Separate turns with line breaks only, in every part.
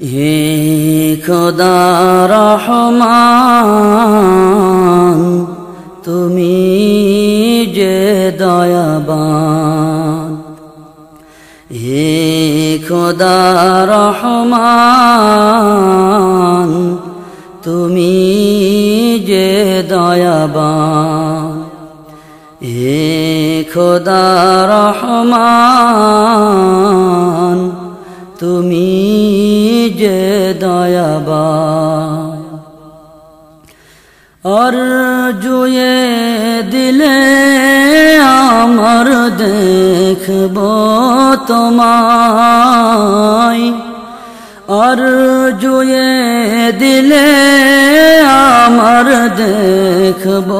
হে খোদা রহমান, তুমি যে দয়াবান। হে খোদা রহমান, তুমি যে দয়াবান। হে খোদা রহমান, তুমি যে দয়াবান। আর জুয়ে দিলে আমার দেখব তোমায়। আর জুয়ে দিলে আমার দেখব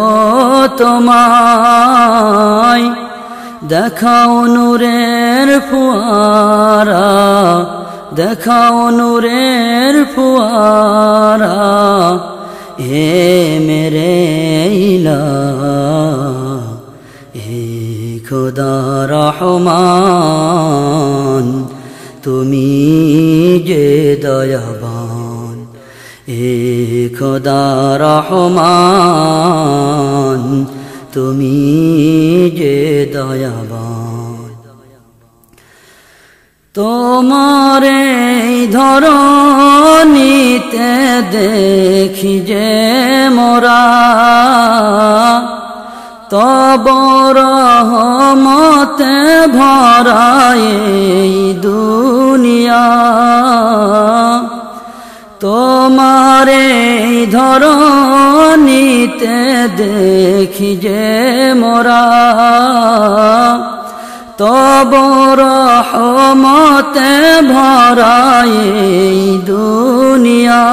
তোমায়। দেখাও নূরের ফুয়ারা দেখাও নূরের ফুয়ারা, হে মেরে হে খোদা রহমান, তুমি যে দয়াবান, হে খোদা রহমান, তুমি যে দয়াবান। তোমার ধরণীতে দেখি যে মোরা। তব রহমতে ভরাই দুনিয়া। তোমারে ধরণীতে দেখি যে মোরা। তব রহমতে ভরাই দুনিয়া।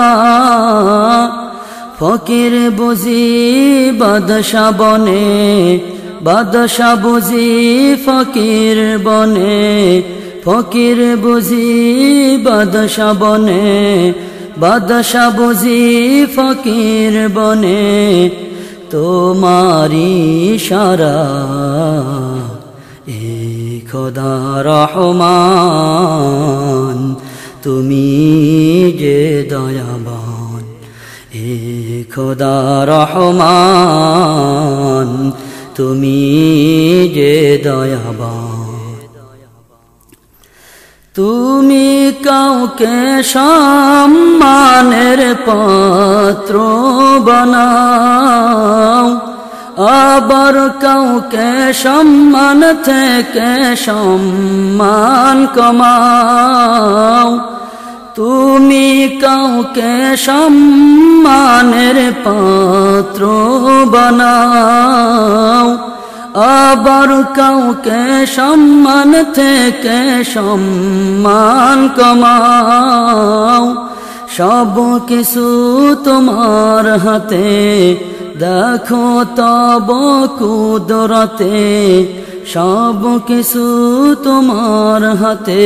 ফকির বুঝি বাদশা বনে বাদশা বুঝি ফকির বনে, ফকির বুঝি বাদশা বনে বাদশা বুঝি ফকির বনে। তোমারি সারা খোদা রহমান, তুমি যে দয়াবান, এ খোদা রহমান, তুমি যে দয়াবান। তুমি কাউকে সম্মানের পাত্র বানাও আবার কাউকে সম্মান থেকে সম্মান কমাও। তুমি কাউকে সম্মানের পাত্র বানাও। আবার কাউকে সম্মান থেকে সম্মান কমাও। সব কিছু তোমার হাতে দেখো তব কুদরতে সব কিছু তোমার হাতে।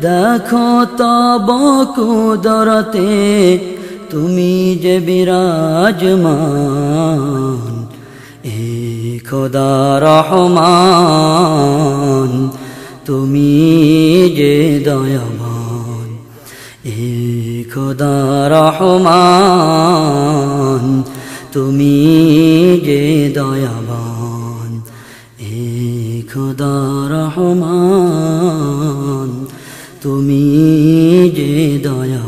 দেখো তব কুদরতে তুমি যে বিরাজমান, এ খোদা রহমান, তুমি যে দয়াবান, এ খোদা রহমান। তুমি যে দয়াবান এ খোদা রহমান তুমি যে দয়াবান